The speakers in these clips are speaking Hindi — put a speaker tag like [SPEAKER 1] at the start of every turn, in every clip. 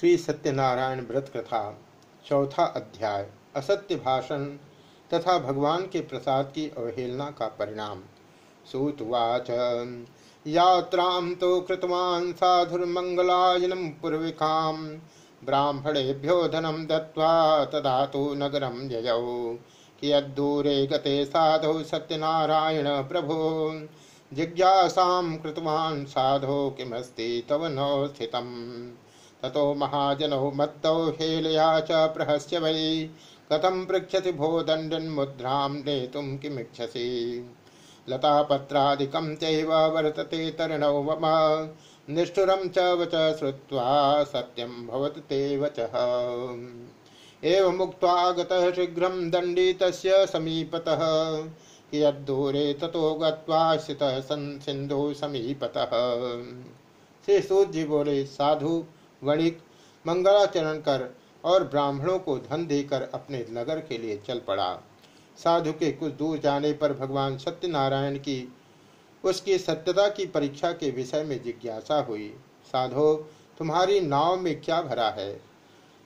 [SPEAKER 1] श्री सत्यनारायण व्रत कथा, चौथा अध्याय, असत्य भाषण तथा भगवान के प्रसाद की अवहेलना का परिणाम। सुतवाच यात्रा तो कृतवान् साधुर्मङ्गलायनं पूर्विकां ब्राह्मणेभ्यो धनं दत्वा तदा तु नगरं ययौ। कियद्दूरे गते साधौ सत्यनारायण प्रभो, जिज्ञासां कृतवान् साधो किमस्ति तव न स्थितम्। ततो महाजनौ मत्तौ हेलया च प्रहस्य वै। कथं पृच्छति भो दण्डन्मुद्रां नेतुं किमिच्छसि? लतापत्रादिकं चैव वर्तते तरणौ मम। निष्ठुरं च वच श्रुत्वा सत्यं भवति ते वचः। एवमुक्त्वा गतः शीघ्रं दण्डी तस्य समीपतः। कियद्दूरे ततो गत्वा स्थितः सन् सिन्धु समीपतः। श्री जी बोले, साधु वणिक, मंगलाचरण कर और ब्राह्मणों को धन देकर अपने नगर के लिए चल पड़ा। साधु के कुछ दूर जाने पर भगवान सत्यनारायण की, उसकी सत्यता की परीक्षा के विषय में जिज्ञासा हुई। साधो, तुम्हारी नाव में क्या भरा है?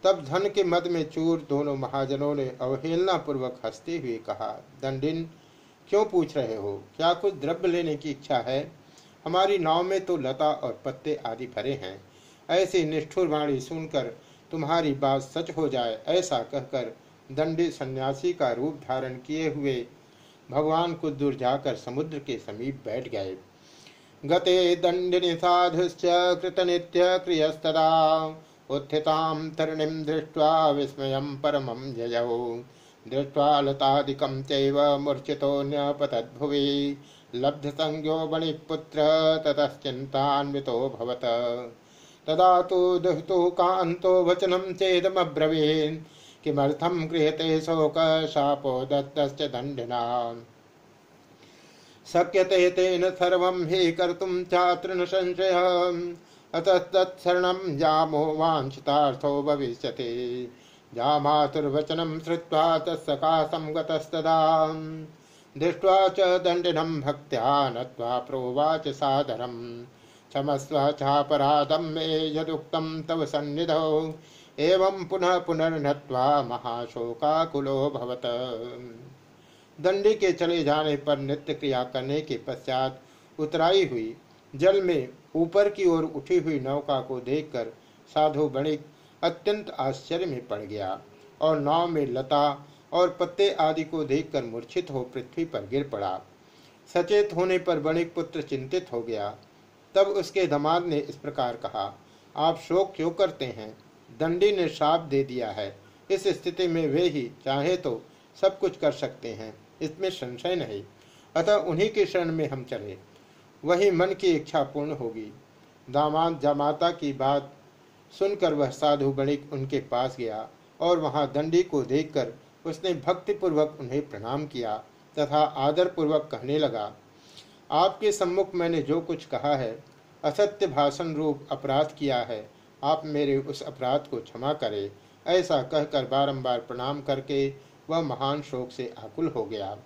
[SPEAKER 1] तब धन के मद में चूर दोनों महाजनों ने अवहेलना पूर्वक हँसते हुए कहा, दंडिन, क्यों पूछ रहे हो? क्या कुछ द्रव्य लेने की इच्छा है? हमारी नाव में तो लता और पत्ते आदि भरे हैं। ऐसी निष्ठुर वाणी सुनकर तुम्हारी बात सच हो जाए, ऐसा कहकर दंडी सन्यासी का रूप धारण किए हुए भगवान को दूर जाकर समुद्र के समीप बैठ गए। गते दंडिनी साधुश्च कृतनित्य क्रियस्तदा, उत्थितां तरणिं दृष्ट्वा विस्मयं परमं जयौ दृष्ट्वा लतादिकं चैव मूर्छितो न्यपतद्भुवि, लब्धसंज्ञो बणिपुत्र ततश्चिन्तान्वितो तदा तो दुहितो कांतो वचनम चेदमब्रवीन्। किमर्थम गृहते शोक शापो दत्तश्च दण्डिना। शक्यते तेन सर्वं हि कर्तुं चात्र न संशयः। अतस्तत्शरणं जामो वाञ्छितार्थो भविष्यति। जामातुर्वचनं श्रुत्वा तत्सकाशं गतस्तदा। दृष्ट्वा च दण्डिनं भक्त्या नत्वा प्रोवाच सादरम्। क्षमस्व चापराधम मे यदुक्तम तव सन्निधौ। एवं पुनः पुनर्नत्वा महाशोकाकुलो भवत। दंडी के चले जाने पर नृत्य क्रिया करने के पश्चात उतराई हुई। जल में ऊपर की ओर उठी हुई नौका को देखकर साधु बणिक अत्यंत आश्चर्य में पड़ गया और नाव में लता और पत्ते आदि को देखकर मूर्छित हो पृथ्वी पर गिर पड़ा। सचेत होने पर बणिक पुत्र चिंतित हो गया। तब उसके दमाद ने इस प्रकार कहा, आप शोक क्यों करते हैं? दंडी ने श्राप दे दिया है। इस स्थिति में वे ही चाहे तो सब कुछ कर सकते हैं। इसमें संशय नहीं। अतः उन्हीं के शरण में हम चले। वही मन की इच्छा पूर्ण होगी। दामाद जामाता की बात सुनकर वह साधु बणिक उनके पास गया और वहाँ दंडी को देखकर उसने भक्तिपूर्वक उन्हें प्रणाम किया तथा आदरपूर्वक कहने लगा आपके सम्मुख मैंने जो कुछ कहा है, असत्य भाषण रूप अपराध किया है, आप मेरे उस अपराध को क्षमा करें। ऐसा कहकर बारंबार प्रणाम करके वह महान शोक से आकुल हो गया।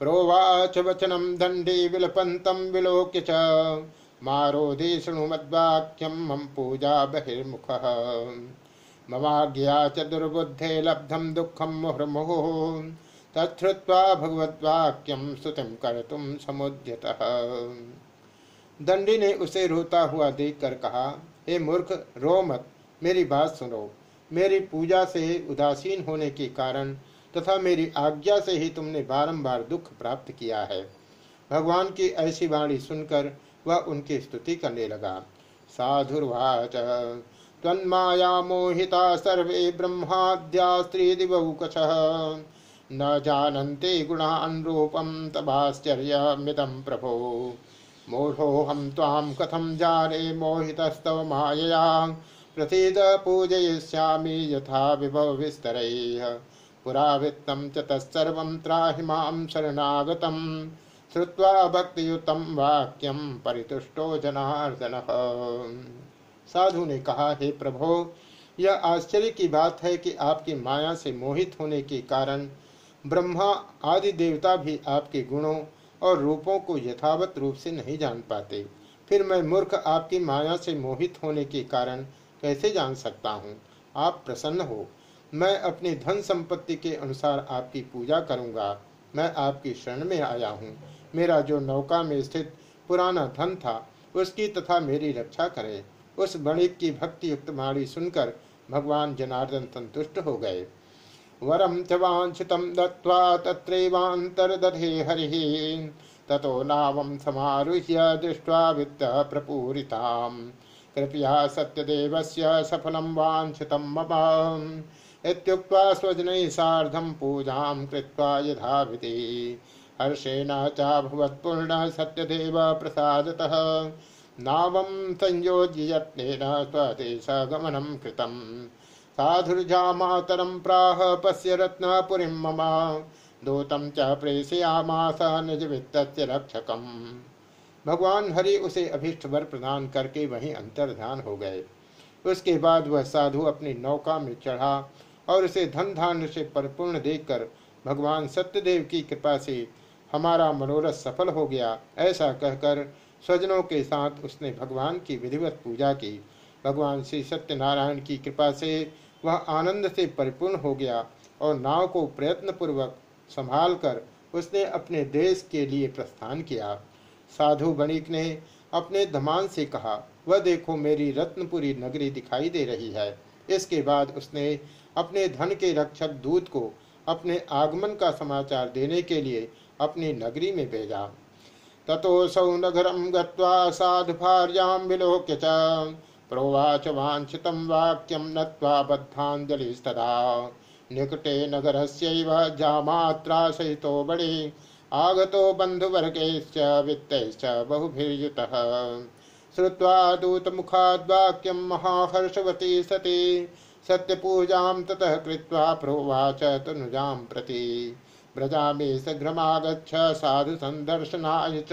[SPEAKER 1] प्रोवाच वचनम दंडी विलपंतम विलोक्य च। मारोधि शृणुमद्वाक्यम हम पूजा बहिर्मुख। ममाज्ञा च दुर्बुद्धे लब्धम दुखम मुहुर्मुहु। तत्वा भगवद्वाक्यम स्तुतिम कर तुम समुद्यत। दंडी ने उसे रोता हुआ देखकर कहा, हे मूर्ख, रो मत, मेरी बात सुनो। मेरी पूजा से उदासीन होने के कारण तथा मेरी आज्ञा से ही तुमने बारंबार दुख प्राप्त किया है। भगवान की ऐसी वाणी सुनकर वह उनकी स्तुति करने लगा। साधुर्वाच तन्माया मोहिता सर्वे ब्रह्माद्या स्त्री दिवकश न जानते गुणान रूपम तबाश्चर्यमिदं प्रभो। मूढ़ोऽहं त्वां कथं जाने मोहितस्तव मायया। प्रसीद पूजयिष्यामि यथा विभवविस्तरैः पुरा वित्तं च तत्सर्वं त्राहि माँ शरणागतं। श्रुत्वा भक्तियुतं वाक्यं परितुष्टो जनार्दनः। साधु ने कहा, हे प्रभो, यह आश्चर्य की बात है कि आपकी माया से मोहित होने के कारण ब्रह्मा आदि देवता भी आपके गुणों और रूपों को यथावत रूप से नहीं जान पाते। फिर मैं मूर्ख आपकी माया से मोहित होने के कारण कैसे जान सकता हूँ? आप प्रसन्न हो। मैं अपनी धन संपत्ति के अनुसार आपकी पूजा करूँगा। मैं आपकी शरण में आया हूँ। मेरा जो नौका में स्थित पुराना धन था, उसकी तथा मेरी रक्षा करे। उस वणिक की भक्ति युक्त वाणी सुनकर भगवान जनार्दन संतुष्ट हो गए। वरम च वांछितम दत्वा तत्रैवान्तर्दधे हरिः। ततो नावं समारुह्य दृष्ट्वा वित्त प्रपूरिताम्। कृपया सत्यदेवस्य सफलं वाञ्छितं मम। इत्युक्त्वा स्वजनैः सार्धं पूजां कृत्वा यथाविधि। हर्षेण चाभवत्पूर्णः सत्यदेव प्रसादतः। नावं संयोज्य यत्नेन स्वदेशगमनं कृतम्। साधुर्जामातरं प्राह पश्य रत्नपुरीं मम। दूतम च प्रेषयामास निज वित्त रक्षकम। भगवान हरि उसे अभिष्ट वर प्रदान करके वहीं अंतर ध्यान हो गए। उसके बाद वह साधु अपनी नौका में चढ़ा और उसे धन धान्य से परिपूर्ण देखकर भगवान सत्यदेव की कृपा से हमारा मनोरथ सफल हो गया। ऐसा कहकर स्वजनों के साथ उसने भगवान की विधिवत पूजा की। भगवान श्री सत्यनारायण की कृपा से वह आनंद से परिपूर्ण हो गया और नाव को प्रयत्न पूर्वक संभाल उसने अपने देश के लिए प्रस्थान किया। साधु बणिक ने अपने धमान से कहा, वह देखो, मेरी रत्नपुरी नगरी दिखाई दे रही है। इसके बाद उसने अपने धन के रक्षक दूत को अपने आगमन का समाचार देने के लिए अपनी नगरी में भेजा। तथोसौ नगरम गत्वा साधु भार्याम विलोक्य प्रोवाच वाञ्छितं वाक्यं नत्वा बद्धाञ्जलिस्तदा। निकटे नगरस्यैव जामात्रा सहितो बडि आगतो बन्धुवर्गैश्च वित्तैश्च बहुभिर्युतः। श्रुत्वा दूतमुखाद्वाक्यं महाहर्षवती सती, सत्यपूजां ततः कृत्वा प्रोवाच तनुजां प्रति। व्रजामि सघ्रमागच्छ साधु सन्दर्शनाय च।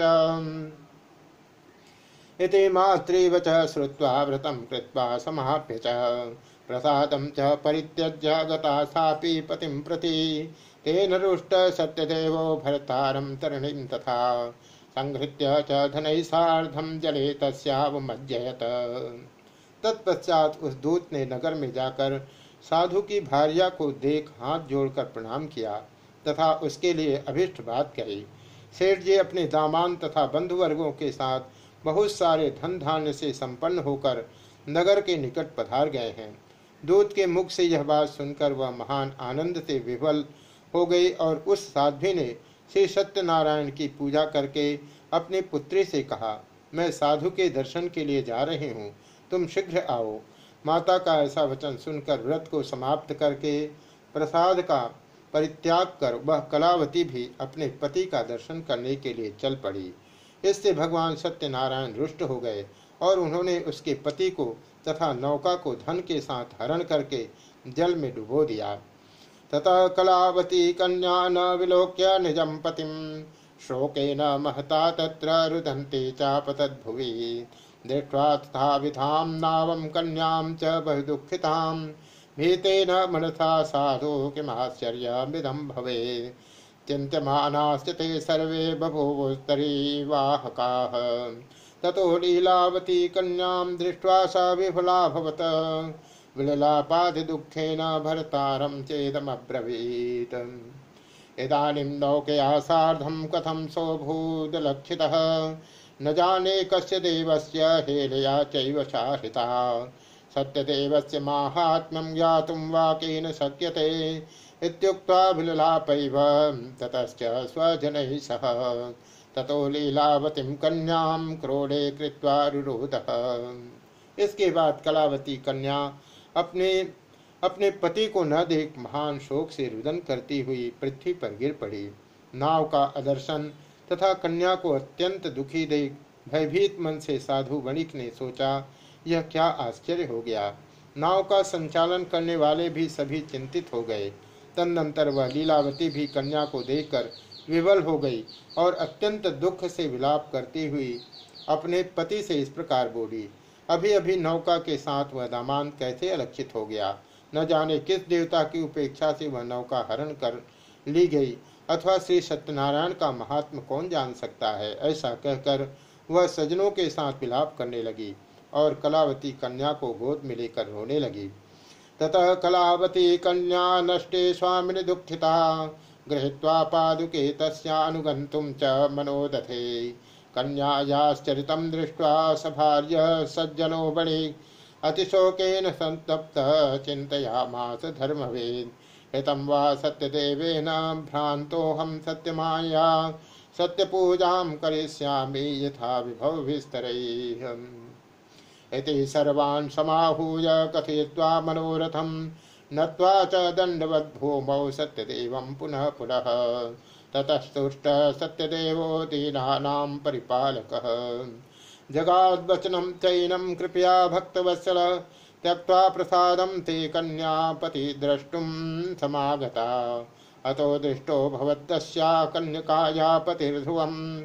[SPEAKER 1] इति मातृवच श्रुत्वा व्रतं कृत्वा समाप्य च। प्रसादं च परित्यज्य गता सापि पतिं प्रति। तेन रुष्ट सत्यदेवो भर्तारं तरणीं तथा। संहृत्य च धनैः सार्धं जले तस्यावमज्जयत। तत्पश्चात उस दूत ने नगर में जाकर साधु की भार्या को देख हाथ जोड़कर प्रणाम किया तथा उसके लिए अभिष्ट बात कही। सेठ जी अपने दामान तथा बंधु वर्गों के साथ बहुत सारे धन धान्य से संपन्न होकर नगर के निकट पधार गए हैं। दूत के मुख से यह बात सुनकर वह महान आनंद से विफल हो गई और उस साध्वी ने श्री सत्यनारायण की पूजा करके अपनी पुत्री से कहा, मैं साधु के दर्शन के लिए जा रही हूँ। तुम शीघ्र आओ। माता का ऐसा वचन सुनकर व्रत को समाप्त करके प्रसाद का परित्याग कर वह कलावती भी अपने पति का दर्शन करने के लिए चल पड़ी। इससे भगवान सत्यनारायण रुष्ट हो गए और उन्होंने उसके पति को तथा नौका को धन के साथ हरण करके जल में डुबो दिया। तथा कलावती कन्या न विलोक्य निजम पतिम शोके न महता तत्र रुदंते चापतद्भुवि। दृष्ट्वा तथा विधाम नावम कन्याम च बहुदुखिताम भीतेन मनसा साधु किमाश्चर्यमिदं भवे चिन्त्यमानाश्च ते सर्वे बभूवुस्तरीवाहकाः ततो लीलावती कन्यां दृष्ट्वा सा विफलाभवत् विललापादिदुःखेन भर्तारं चेदमब्रवीत्। इदानीं नौकया सार्धं कथं सोऽभूदलक्षितः। न जाने कस्य देवस्य हेलया चैव शाहिता सत्यदेवस्य माहात्म्यं ज्ञातुं वा केन शक्यते? इत्युक्त्वाभिललापैव ततश्च स्वजनैः सह। ततो लीलावतीं कन्यां क्रोडे कृत्वा रुरोधः इसके बाद कलावती कन्या अपने अपने पति को न देख महान शोक से रुदन करती हुई पृथ्वी पर गिर पड़ी। नाव का अदर्शन तथा कन्या को अत्यंत दुखी देख भयभीत मन से साधु वणिक ने सोचा, यह क्या आश्चर्य हो गया। नाव का संचालन करने वाले भी सभी चिंतित हो गए। तदनंतर वह लीलावती भी कन्या को देखकर विवल हो गई और अत्यंत दुख से विलाप करती हुई अपने पति से इस प्रकार बोली, अभी अभी नौका के साथ वह दामान कैसे अलक्षित हो गया? न जाने किस देवता की उपेक्षा से वह नौका हरण कर ली गई, अथवा श्री सत्यनारायण का महात्म कौन जान सकता है? ऐसा कहकर वह सजनों के साथ विलाप करने लगी और कलावती कन्या को गोद में लेकर रोने लगी। ततः कलावती कन्या नष्टे स्वामिनि दुखिता, गृहीत्वा पादुके तस्यानुगन्तुं च मनोदथे कन्यायाश्चरितं दृष्ट्वा सभार्य सज्जनो बणि, अतिशोकेन सन्तप्तः चिन्तयामास धर्मवेद। हितं वा सत्यदेवेन भ्रान्तोऽहं सत्यमाया, सत्यपूजां करिष्यामि यथा विभवभिस्तरैः इति सर्वान् समाहूय कथयित्वा मनोरथं नत्वा च दण्डवद्भूमौ सत्यदेवं पुनः पुनः। ततस्तुष्टः सत्यदेवो दीनानां परिपालकः। जगाद्वचनं चैनं कृपया भक्तवत्सल। त्यक्त्वा प्रसादं ते कन्यापति द्रष्टुं समागता। अतो दृष्टो भवतस्या कन्यकाया पतिर्ध्रुवम्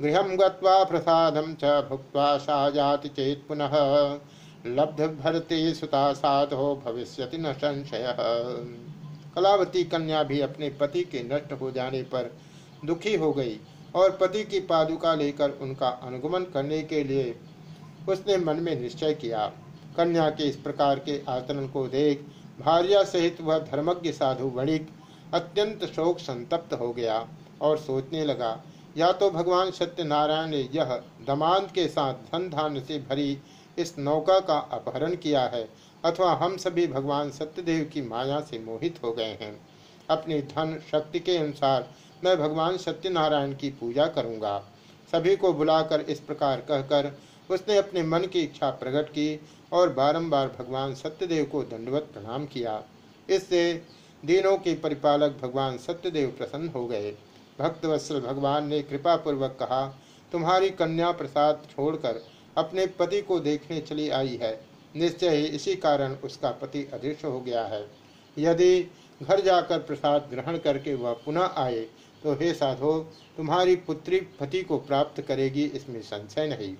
[SPEAKER 1] गृहं गत्वा प्रसादं च भुक्त्वा सा जाति चेत् पुनः लब्धभरती सुता साधो भविष्यति न संशय। कलावती कन्या भी अपने पति के नष्ट हो जाने पर दुखी हो गई और पति की पादुका लेकर उनका अनुगमन करने के लिए उसने मन में निश्चय किया। कन्या के इस प्रकार के आचरण को देख भार्या सहित वह धर्मज्ञ साधु वणिक अत्यंत शोक संतप्त हो गया और सोचने लगा या तो भगवान सत्यनारायण ने यह दमांत के साथ धन धान्य से भरी इस नौका का अपहरण किया है, अथवा हम सभी भगवान सत्यदेव की माया से मोहित हो गए हैं। अपनी धन शक्ति के अनुसार मैं भगवान सत्यनारायण की पूजा करूँगा। सभी को बुलाकर इस प्रकार कहकर उसने अपने मन की इच्छा प्रकट की और बारंबार भगवान सत्यदेव को दंडवत प्रणाम किया। इससे दिनों के परिपालक भगवान सत्यदेव प्रसन्न हो गए। भक्तवत्सल भगवान ने कृपा पूर्वक कहा, तुम्हारी कन्या प्रसाद छोड़कर अपने पति को देखने चली आई है। निश्चय ही इसी कारण उसका पति अदृश्य हो गया है। यदि घर जाकर प्रसाद ग्रहण करके वह पुनः आए तो हे साधो, तुम्हारी पुत्री पति को प्राप्त करेगी, इसमें संशय नहीं।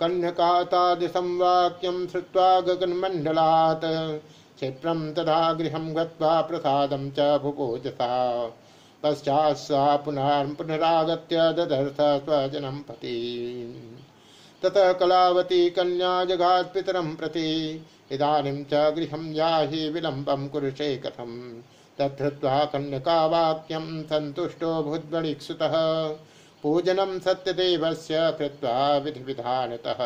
[SPEAKER 1] कन्यकातादिशं वाक्यम श्रुवा गगन मंडलात् क्षिप्रं तथा गृहं प्रसादं च पश्चात् सा पुनः ददर्थ स्वजनं पति। ततः कलावती कन्या जगात् पितरं प्रति। इदानीं च गृहं याहि विलम्बं कुरुषे कथम्। तद्धृत्वा कन्यकावाक्यं सन्तुष्टो भुद्वणिक्सुतः। पूजनं सत्यदेवस्य कृत्वा विधिविधानतः।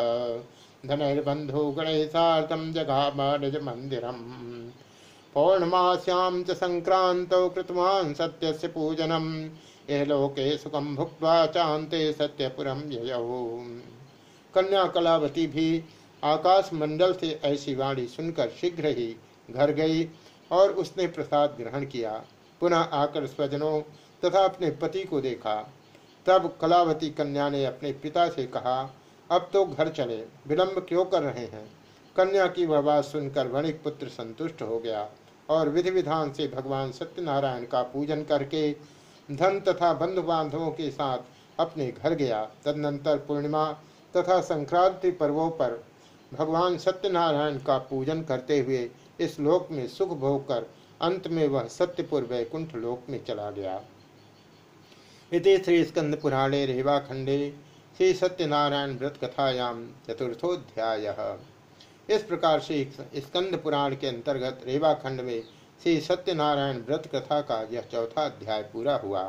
[SPEAKER 1] धनैर्बन्धु गणेशार्थं जगाम निजमन्दिरम्। पौर्णमास्यां च सङ्क्रान्तौ कृतवान् सत्यस्य पूजनम्। यह लोके सुखम भुक्त्वा चांते सत्यपुरम कन्या कलावती भी आकाश मंडल से ऐसी वाणी सुनकर शीघ्र ही घर गई और उसने प्रसाद ग्रहण किया। पुनः आकर स्वजनों तथा अपने पति को देखा। तब कलावती कन्या ने अपने पिता से कहा, अब तो घर चले। विलंब क्यों कर रहे हैं? कन्या की वह बात सुनकर वणिक पुत्र संतुष्ट हो गया। और विधि विधान से भगवान सत्यनारायण का पूजन करके धन तथा बंधु बांधवों के साथ अपने घर गया। तदनंतर पूर्णिमा तथा संक्रांति पर्वों पर भगवान सत्यनारायण का पूजन करते हुए इस लोक में सुख भोग कर अंत में वह सत्यपुर वैकुंठ लोक में चला गया। इति श्री स्कंद पुराणे रेवा खंडे श्री सत्यनारायण व्रत कथायाम चतुर्थोध्याय। इस प्रकार से स्कंद पुराण के अंतर्गत रेवा खंड में श्री सत्यनारायण व्रत कथा का यह चौथा अध्याय पूरा हुआ।